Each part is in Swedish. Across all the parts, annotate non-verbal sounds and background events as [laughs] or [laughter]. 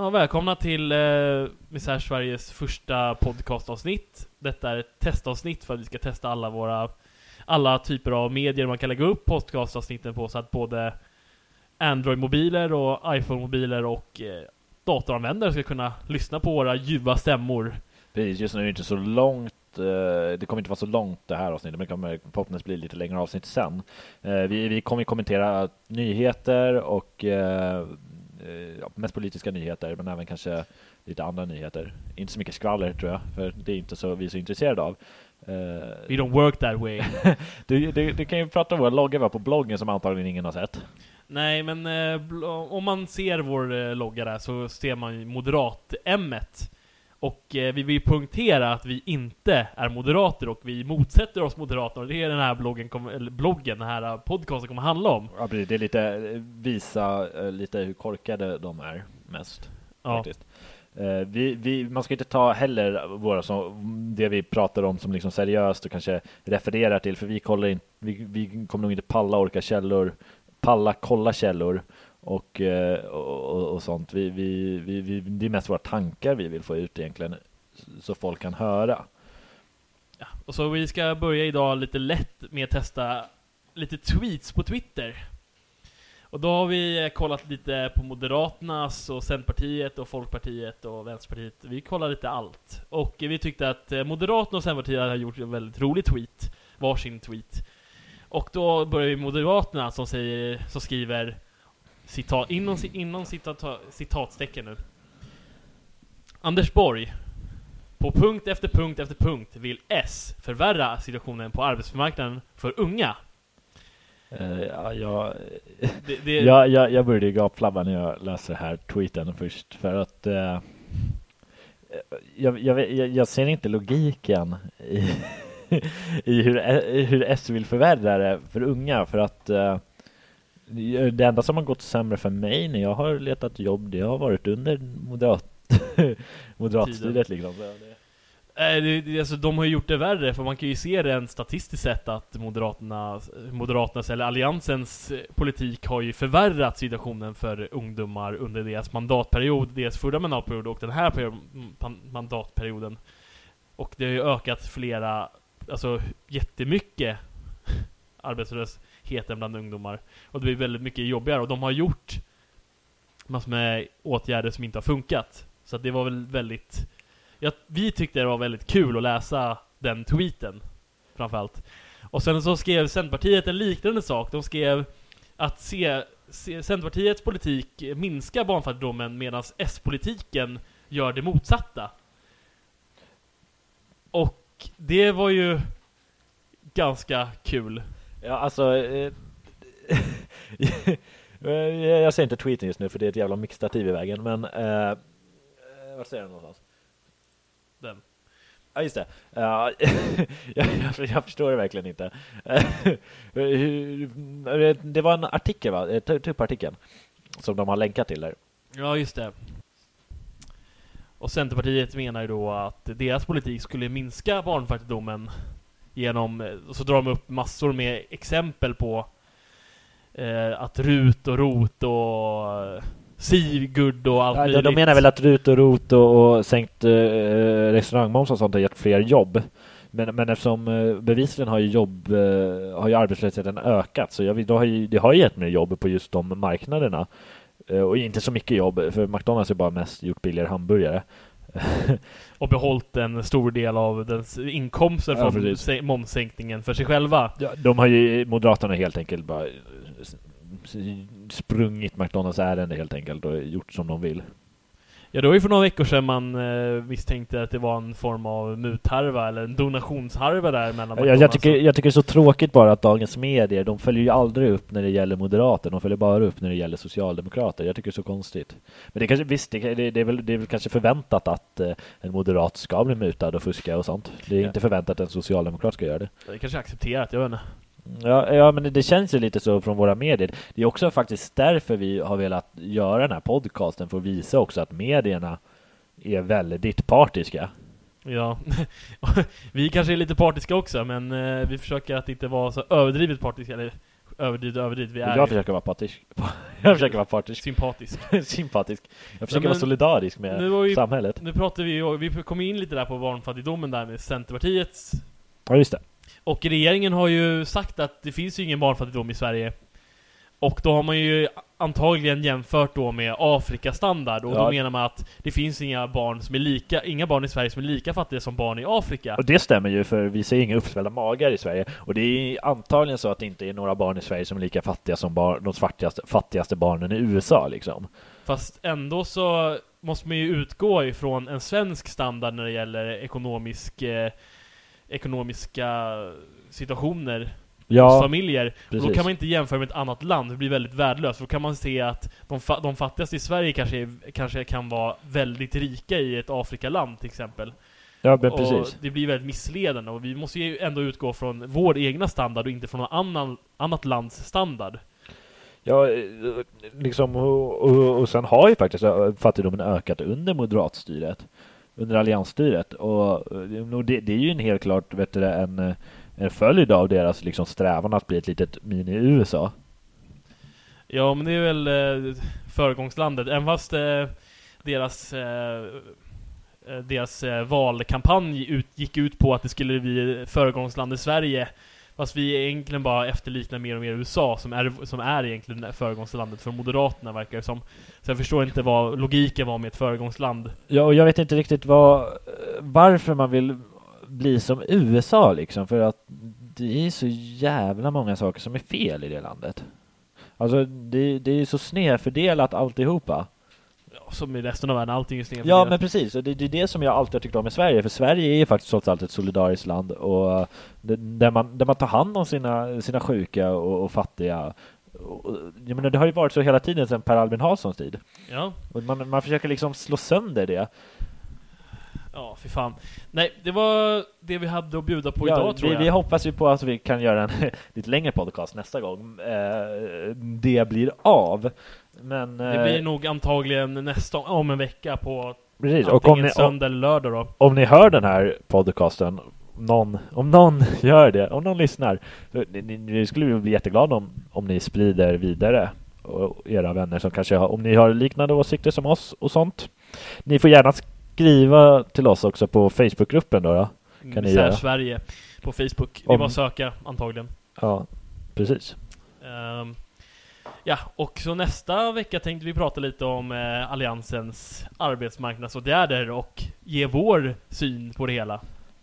Ja, välkomna till eh, Misär Sveriges första podcastavsnitt. Detta är ett testavsnitt för att vi ska testa alla våra alla typer av medier man kan lägga upp podcastavsnitten på så att både Android-mobiler och iPhone-mobiler och eh, datoranvändare ska kunna lyssna på våra ljuva stämmor. Precis, just nu är det inte så långt eh, det kommer inte vara så långt det här avsnittet, men det kommer förhoppningsvis bli lite längre avsnitt sen. Eh, vi, vi kommer kommentera nyheter och eh, ja, mest politiska nyheter, men även kanske lite andra nyheter. Inte så mycket skvaller tror jag, för det är inte så vi är så intresserade av. We don't work that way. [laughs] du, du, du, kan ju prata om våra logga på bloggen som antagligen ingen har sett. Nej, men eh, om man ser vår eh, logga där så ser man moderat-M-et. Och eh, vi vill punktera att vi inte är moderater och vi motsätter oss moderaterna. Det är den här bloggen, kom, eller bloggen, den här podcasten kommer handla om. Ja. Det är lite eh, visa eh, lite hur korkade de är mest. Ja. Faktiskt. Eh, vi, vi, man ska inte ta heller våra som, det vi pratar om som liksom seriöst och kanske refererar till, för vi, kollar in, vi, vi kommer nog inte palla orka källor, palla kolla källor Eh, och, och, och sånt. Vi, vi, vi, vi, det är mest våra tankar vi vill få ut egentligen, så folk kan höra. Ja, och så vi ska börja idag lite lätt med att testa lite tweets på Twitter. Och då har vi eh, kollat lite på Moderaternas och Centerpartiet och Folkpartiet och Vänsterpartiet. Vi kollar lite allt. Och vi tyckte att eh, Moderaterna och Centerpartiet har gjort en väldigt rolig tweet. Varsin tweet. Och då börjar vi Moderaterna som säger, som skriver citat, inom, inom citat, citatstecken nu. Anders Borg. På punkt efter punkt efter punkt vill S förvärra situationen på arbetsmarknaden för unga. Uh, ja, jag, [laughs] det, det... jag, jag, jag började gapflabba när jag läste här tweeten först för att uh, jag, jag, jag, ser inte logiken i, [laughs] i hur, hur S vill förvärra det för unga för att uh, det enda som har gått sämre för mig när jag har letat jobb det har varit under moderat [laughs] moderatstyret liksom. Det, alltså, de har ju gjort det värre, för man kan ju se rent statistiskt sett att Moderaterna, Moderaternas eller Alliansens politik har ju förvärrat situationen för ungdomar under deras mandatperiod, deras förra mandatperiod och den här mandatperioden. Och det har ju ökat flera, alltså jättemycket [laughs] heten bland ungdomar. Och det blir väldigt mycket jobbigare, och de har gjort massor med åtgärder som inte har funkat. Så att det var väl väldigt ja, vi tyckte det var väldigt kul att läsa den tweeten. Framförallt. Och sen så skrev Centerpartiet en liknande sak. De skrev att se, se Centerpartiets politik minskar barnfattigdomen medan S-politiken gör det motsatta. Och det var ju ganska kul. Ja, alltså... Eh, [laughs] jag ser inte tweeten just nu för det är ett jävla mixtativ i vägen, men... Eh, vad säger den någonstans? den. Ja, just det. [laughs] Jag, jag, förstår det verkligen inte. [laughs] det var en artikel, va? Typ artikeln som de har länkat till där. Ja, just det. Och Centerpartiet menar ju då att deras politik skulle minska barnfattigdomen genom, och så drar de upp massor med exempel på eh, att RUT och ROT och Sigurd och allt ja, möjligt. De menar väl att RUT och ROT och, och sänkt eh, restaurangmoms och sånt har gett fler jobb. Men, men eftersom eh, bevisligen har ju jobb, eh, har ju arbetslösheten ökat så jag, då har ju, det har ju gett mer jobb på just de marknaderna. Eh, och inte så mycket jobb, för McDonalds har bara mest gjort billigare hamburgare. [laughs] och behållit en stor del av dens inkomster från ja, momssänkningen för sig själva. Ja, de har ju, Moderaterna helt enkelt bara sprungit McDonalds ärende helt enkelt och gjort som de vill. Ja, det var ju för några veckor sedan man eh, misstänkte att det var en form av mutharva eller en donationsharva där mellan jag, jag, tycker, jag tycker det är så tråkigt bara att dagens medier, de följer ju aldrig upp när det gäller moderater, de följer bara upp när det gäller socialdemokrater. Jag tycker det är så konstigt. Men det kanske, visst, det, det, det är, väl, det är väl kanske förväntat att eh, en moderat ska bli mutad och fuska och sånt. Det är ja. inte förväntat att en socialdemokrat ska göra det. Det kanske är accepterat, jag vet inte. Ja, ja, men det känns ju lite så från våra medier. Det är också faktiskt därför vi har velat göra den här podcasten, för att visa också att medierna är väldigt partiska. Ja, [laughs] vi kanske är lite partiska också, men eh, vi försöker att inte vara så överdrivet partiska. Eller, överdrivet, överdrivet. Vi är jag försöker vara partisk. [laughs] jag försöker vara partisk. Sympatisk. [laughs] Sympatisk. Jag försöker ja, vara solidarisk med ju, samhället. Nu pratar vi ju, vi kom in lite där på barnfattigdomen där med Centerpartiets. Ja, just det. Och regeringen har ju sagt att det finns ju ingen barnfattigdom i Sverige. Och då har man ju antagligen jämfört då med Afrikastandard och ja. då menar man att det finns inga barn som är lika, inga barn i Sverige som är lika fattiga som barn i Afrika. Och det stämmer ju för vi ser inga uppsvällda magar i Sverige och det är antagligen så att det inte är några barn i Sverige som är lika fattiga som bar, de fattigaste, fattigaste barnen i USA liksom. Fast ändå så måste man ju utgå ifrån en svensk standard när det gäller ekonomisk eh, ekonomiska situationer ja, familjer. Och då kan man inte jämföra med ett annat land, det blir väldigt värdelöst. Då kan man se att de, fa de fattigaste i Sverige kanske, kanske kan vara väldigt rika i ett Afrikaland till exempel. Ja, men precis. Och det blir väldigt missledande och vi måste ju ändå utgå från vår egna standard och inte från någon annan, annat lands standard. Ja, liksom, och, och, och sen har ju faktiskt fattigdomen ökat under moderatstyret, under alliansstyret. Och, eh, det, det, är ju en helt klart, vet du, en eh, en följd av deras liksom strävan att bli ett litet mini-USA. Ja, men det är väl eh, föregångslandet. Även fast eh, deras eh, eh deras eh, valkampanj ut, gick ut på att det skulle bli föregångslandet Sverige. Fast vi egentligen bara efterliknar mer och mer USA som är, som är egentligen föregångslandet för Moderaterna verkar det som. Så jag förstår inte vad logiken var med ett föregångsland. Ja, och jag vet inte riktigt vad, varför man vill bli som USA liksom för att det är så jävla många saker som är fel i det landet. Alltså det, det är så snedfördelat alltihopa. Som i resten av världen, allting är snedfördelat. Ja men precis, och det, det är det som jag alltid har tyckt om i Sverige, för Sverige är ju faktiskt trots allt ett solidariskt land och det, där, man, där man tar hand om sina, sina sjuka och, och fattiga och, jag menar, det har ju varit så hela tiden sedan Per Albin Hanssons tid. Ja. Och man, man försöker liksom slå sönder det. Ja, för fan. Nej, det var det vi hade att bjuda på ja, idag tror vi, jag. Vi hoppas ju på att vi kan göra en [laughs] lite längre podcast nästa gång. Eh, det blir av. Men, det blir eh, nog antagligen nästa, om en vecka på Precis. och om ni, söndag eller lördag då. Om ni hör den här podcasten någon, om någon [laughs] gör det, om någon lyssnar, vi skulle bli jätteglada om, om ni sprider vidare och era vänner som kanske har, om ni har liknande åsikter som oss och sånt. Ni får gärna skriva till oss också på Facebookgruppen då, då kan ni göra. Sverige på Facebook. Det är bara att söka antagligen. Ja, precis. Um, ja, och så nästa vecka tänkte vi prata lite om eh, Alliansens arbetsmarknadsåtgärder och ge vår syn på det hela.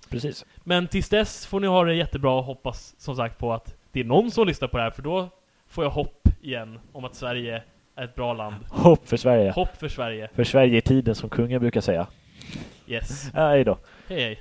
Precis. Men tills dess får ni ha det jättebra och hoppas som sagt på att det är någon som lyssnar på det här för då får jag hopp igen om att Sverige är ett bra land. Hopp för Sverige. Hopp för Sverige. För Sverige i tiden som kungen brukar säga. Yes. Hej då. Hej hej.